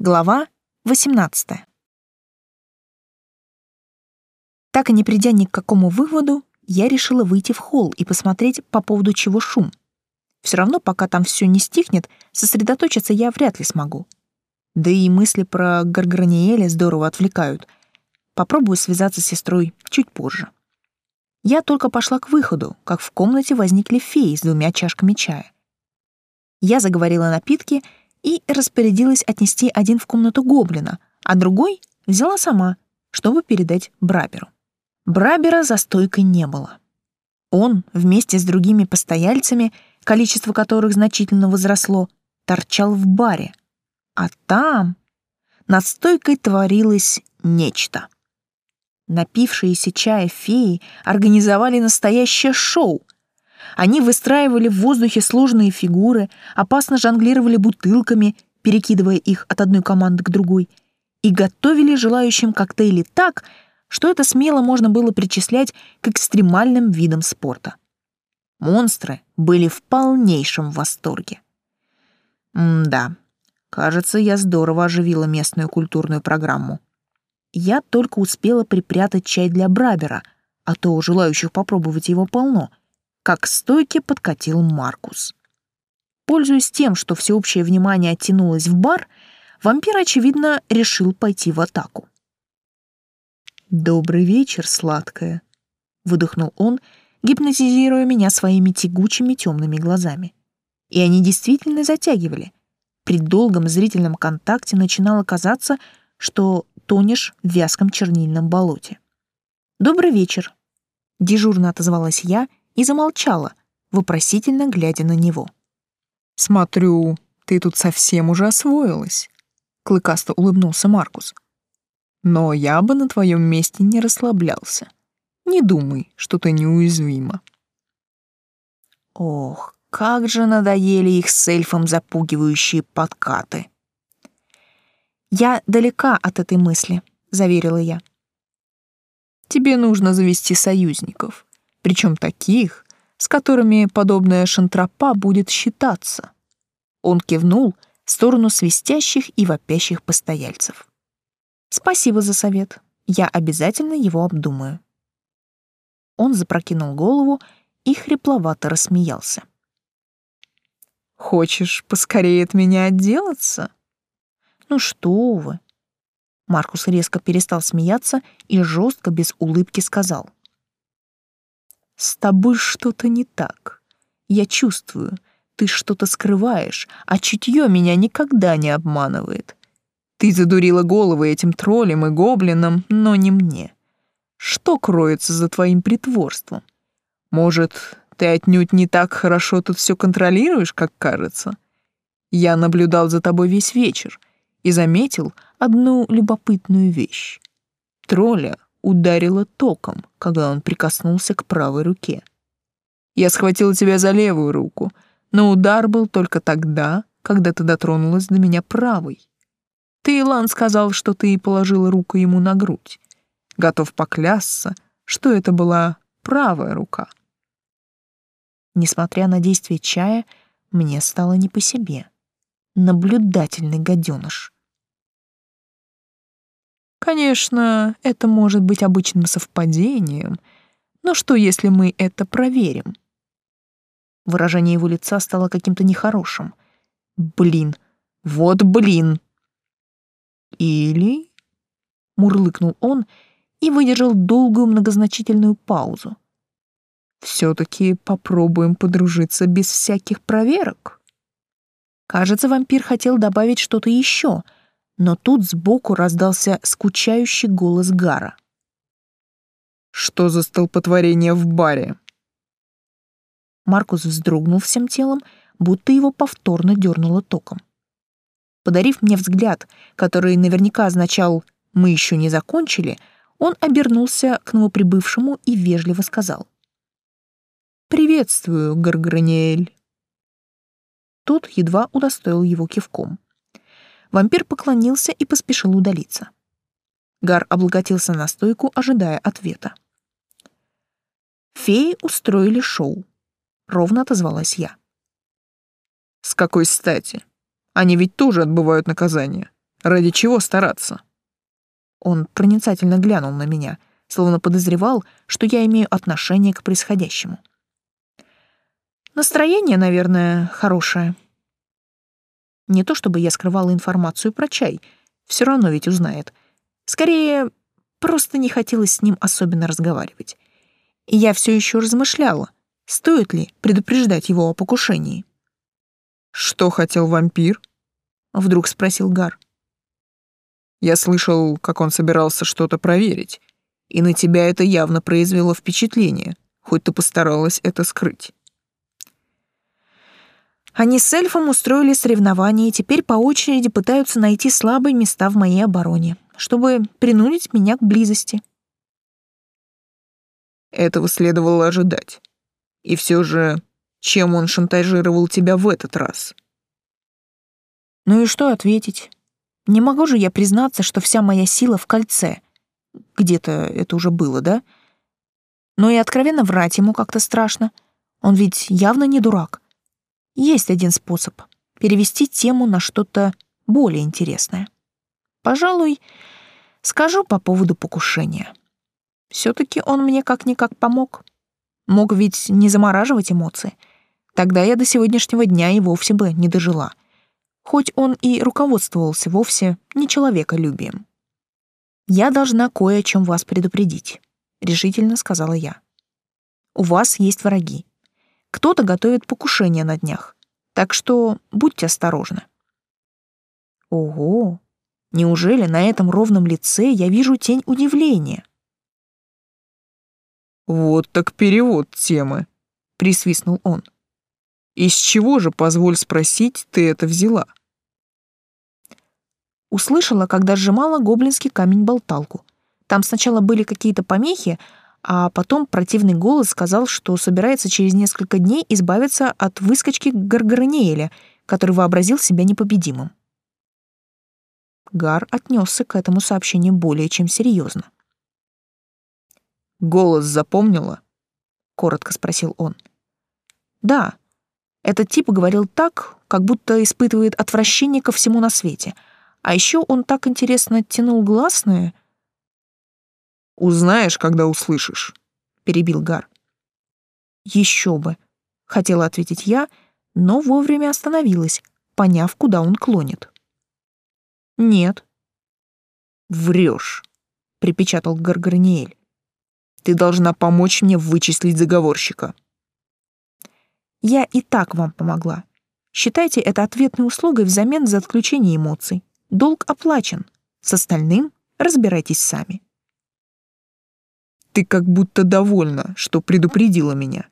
Глава 18. Так и не придя ни к какому выводу, я решила выйти в холл и посмотреть, по поводу чего шум. Все равно, пока там все не стихнет, сосредоточиться я вряд ли смогу. Да и мысли про Гарграниэля здорово отвлекают. Попробую связаться с сестрой чуть позже. Я только пошла к выходу, как в комнате возникли феи с двумя чашками чая. Я заговорила напитки — и распорядилась отнести один в комнату гоблина, а другой взяла сама, чтобы передать Браберу. Брабера за стойкой не было. Он вместе с другими постояльцами, количество которых значительно возросло, торчал в баре. А там над стойкой творилось нечто. Напившиеся чая феи организовали настоящее шоу — они выстраивали в воздухе сложные фигуры, опасно жонглировали бутылками, перекидывая их от одной команды к другой, и готовили желающим коктейли так, что это смело можно было причислять к экстремальным видам спорта. Монстры были в полнейшем восторге. М-да, кажется, я здорово оживила местную культурную программу. Я только успела припрятать чай для Брабера, а то желающих попробовать его полно — как к стойке подкатил Маркус. Пользуясь тем, что всеобщее внимание оттянулось в бар, вампир, очевидно, решил пойти в атаку. «Добрый вечер, сладкая», — выдохнул он, гипнотизируя меня своими тягучими темными глазами. И они действительно затягивали. При долгом зрительном контакте начинало казаться, что тонешь в вязком чернильном болоте. «Добрый вечер», — дежурно отозвалась я и замолчала, вопросительно глядя на него. «Смотрю, ты тут совсем уже освоилась», — клыкасто улыбнулся Маркус. «Но я бы на твоем месте не расслаблялся. Не думай, что ты неуязвима». Ох, как же надоели их с эльфом запугивающие подкаты. «Я далека от этой мысли», — заверила я. «Тебе нужно завести союзников причем таких, с которыми подобная шантропа будет считаться. Он кивнул в сторону свистящих и вопящих постояльцев. «Спасибо за совет. Я обязательно его обдумаю». Он запрокинул голову и хрипловато рассмеялся. «Хочешь поскорее от меня отделаться?» «Ну что вы!» Маркус резко перестал смеяться и жестко, без улыбки сказал. С тобой что-то не так. Я чувствую, ты что-то скрываешь, а чутье меня никогда не обманывает. Ты задурила головы этим троллям и гоблинам, но не мне. Что кроется за твоим притворством? Может, ты отнюдь не так хорошо тут все контролируешь, как кажется? Я наблюдал за тобой весь вечер и заметил одну любопытную вещь. Тролля ударило током, когда он прикоснулся к правой руке. Я схватил тебя за левую руку, но удар был только тогда, когда ты дотронулась до меня правой. Ты, Илан, сказал, что ты положила руку ему на грудь. Готов поклясться, что это была правая рука. Несмотря на действие чая, мне стало не по себе. Наблюдательный гаденыш. Конечно, это может быть обычным совпадением, но что, если мы это проверим? Выражение его лица стало каким-то нехорошим. Блин, вот блин. Или... Мурлыкнул он и выдержал долгую многозначительную паузу. Все-таки попробуем подружиться без всяких проверок. Кажется, вампир хотел добавить что-то еще — но тут сбоку раздался скучающий голос Гара. «Что за столпотворение в баре?» Маркус вздрогнул всем телом, будто его повторно дернуло током. Подарив мне взгляд, который наверняка означал «мы еще не закончили», он обернулся к новоприбывшему и вежливо сказал. «Приветствую, Гарграниэль». Тот едва удостоил его кивком. Вампир поклонился и поспешил удалиться. Гар облокотился на стойку, ожидая ответа. Феи устроили шоу. Ровно отозвалась я. С какой стати? Они ведь тоже отбывают наказание. Ради чего стараться? Он проницательно глянул на меня, словно подозревал, что я имею отношение к происходящему. Настроение, наверное, хорошее. Не то чтобы я скрывала информацию про чай, все равно ведь узнает. Скорее, просто не хотелось с ним особенно разговаривать. И я все еще размышляла, стоит ли предупреждать его о покушении. «Что хотел вампир?» — вдруг спросил Гар. «Я слышал, как он собирался что-то проверить, и на тебя это явно произвело впечатление, хоть ты постаралась это скрыть». Они с эльфом устроили соревнования и теперь по очереди пытаются найти слабые места в моей обороне, чтобы принудить меня к близости. Этого следовало ожидать. И все же, чем он шантажировал тебя в этот раз? Ну и что ответить? Не могу же я признаться, что вся моя сила в кольце. Где-то это уже было, да? Но и откровенно врать ему как-то страшно. Он ведь явно не дурак. Есть один способ — перевести тему на что-то более интересное. Пожалуй, скажу по поводу покушения. все таки он мне как-никак помог. Мог ведь не замораживать эмоции. Тогда я до сегодняшнего дня и вовсе бы не дожила. Хоть он и руководствовался вовсе не человеколюбием. «Я должна кое о чем вас предупредить», — решительно сказала я. «У вас есть враги. Кто-то готовит покушение на днях. Так что будьте осторожны. Ого! Неужели на этом ровном лице я вижу тень удивления? Вот так перевод темы, присвистнул он. Из чего же, позволь спросить, ты это взяла? Услышала, когда сжимала гоблинский камень-болталку. Там сначала были какие-то помехи, а потом противный голос сказал, что собирается через несколько дней избавиться от выскочки Гаргаранеэля, который вообразил себя непобедимым. Гар отнесся к этому сообщению более чем серьезно. «Голос запомнила?» — коротко спросил он. «Да. Этот тип говорил так, как будто испытывает отвращение ко всему на свете. А еще он так интересно тянул гласные, Узнаешь, когда услышишь, перебил Гар. Еще бы, хотела ответить я, но вовремя остановилась, поняв, куда он клонит. Нет. Врешь, припечатал Гарганиэль. Ты должна помочь мне вычислить заговорщика. Я и так вам помогла. Считайте это ответной услугой взамен за отключение эмоций. Долг оплачен. С остальным разбирайтесь сами. Ты как будто довольна, что предупредила меня.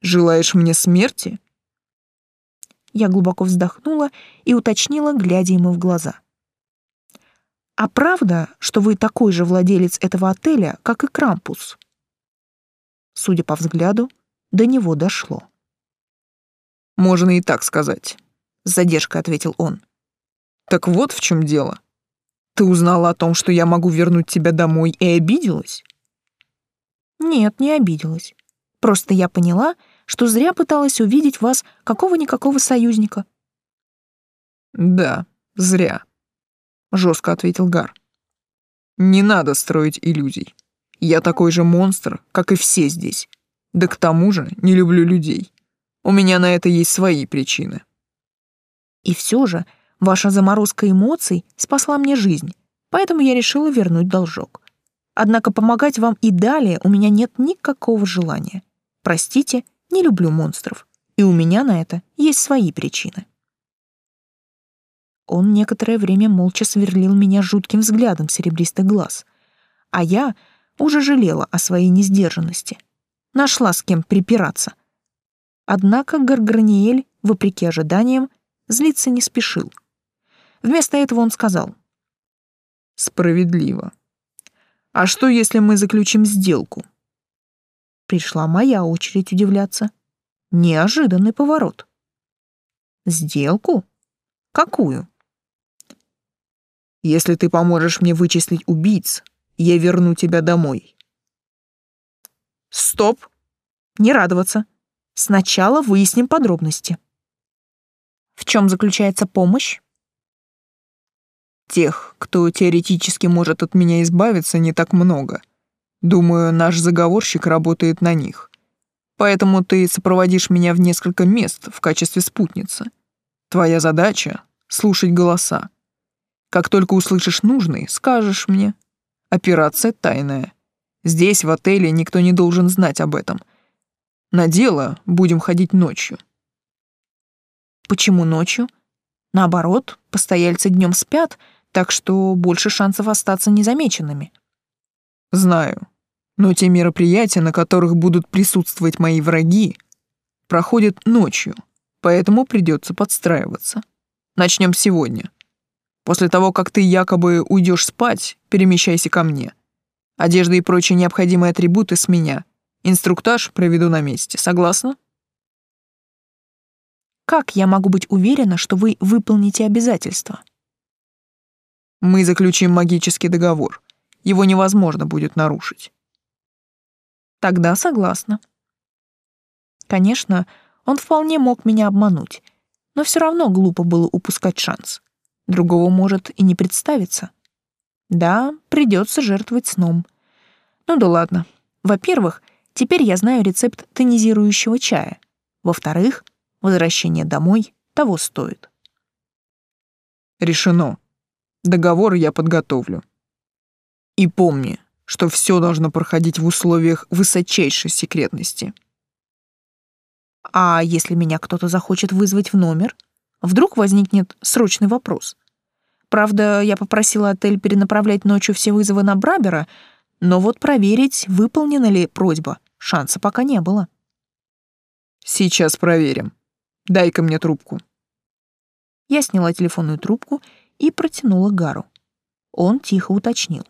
Желаешь мне смерти?» Я глубоко вздохнула и уточнила, глядя ему в глаза. «А правда, что вы такой же владелец этого отеля, как и Крампус?» Судя по взгляду, до него дошло. «Можно и так сказать», — с задержкой ответил он. «Так вот в чем дело. Ты узнала о том, что я могу вернуть тебя домой, и обиделась?» Нет, не обиделась. Просто я поняла, что зря пыталась увидеть вас какого-никакого союзника. Да, зря, жестко ответил Гар. Не надо строить иллюзий. Я такой же монстр, как и все здесь. Да к тому же не люблю людей. У меня на это есть свои причины. И все же ваша заморозка эмоций спасла мне жизнь, поэтому я решила вернуть должок. Однако помогать вам и далее у меня нет никакого желания. Простите, не люблю монстров, и у меня на это есть свои причины. Он некоторое время молча сверлил меня жутким взглядом серебристых глаз, а я уже жалела о своей несдержанности. Нашла с кем припираться. Однако Гарграниэль, вопреки ожиданиям, злиться не спешил. Вместо этого он сказал. «Справедливо. А что, если мы заключим сделку? Пришла моя очередь удивляться. Неожиданный поворот. Сделку? Какую? Если ты поможешь мне вычислить убийц, я верну тебя домой. Стоп! Не радоваться. Сначала выясним подробности. В чем заключается помощь? Тех, кто теоретически может от меня избавиться, не так много. Думаю, наш заговорщик работает на них. Поэтому ты сопроводишь меня в несколько мест в качестве спутницы. Твоя задача — слушать голоса. Как только услышишь нужный, скажешь мне. Операция тайная. Здесь, в отеле, никто не должен знать об этом. На дело будем ходить ночью. Почему ночью? Наоборот, постояльцы днем спят, так что больше шансов остаться незамеченными. Знаю, но те мероприятия, на которых будут присутствовать мои враги, проходят ночью, поэтому придется подстраиваться. Начнем сегодня. После того, как ты якобы уйдешь спать, перемещайся ко мне. Одежда и прочие необходимые атрибуты с меня. Инструктаж проведу на месте. Согласна? Как я могу быть уверена, что вы выполните обязательства? Мы заключим магический договор. Его невозможно будет нарушить. Тогда согласна. Конечно, он вполне мог меня обмануть, но все равно глупо было упускать шанс. Другого может и не представиться. Да, придется жертвовать сном. Ну да ладно. Во-первых, теперь я знаю рецепт тонизирующего чая. Во-вторых, Возвращение домой того стоит. Решено. Договор я подготовлю. И помни, что все должно проходить в условиях высочайшей секретности. А если меня кто-то захочет вызвать в номер? Вдруг возникнет срочный вопрос. Правда, я попросила отель перенаправлять ночью все вызовы на Брабера, но вот проверить, выполнена ли просьба, шанса пока не было. Сейчас проверим. Дай-ка мне трубку». Я сняла телефонную трубку и протянула Гару. Он тихо уточнил.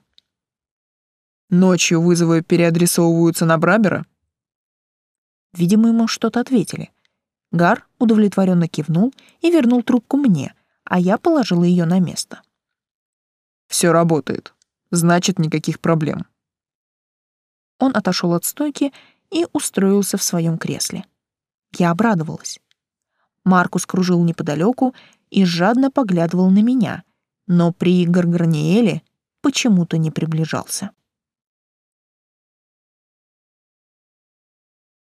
«Ночью вызовы переадресовываются на Брабера?» Видимо, ему что-то ответили. Гар удовлетворенно кивнул и вернул трубку мне, а я положила ее на место. Все работает. Значит, никаких проблем. Он отошел от стойки и устроился в своем кресле. Я обрадовалась. Маркус кружил неподалеку и жадно поглядывал на меня, но при Гарграниэле почему-то не приближался.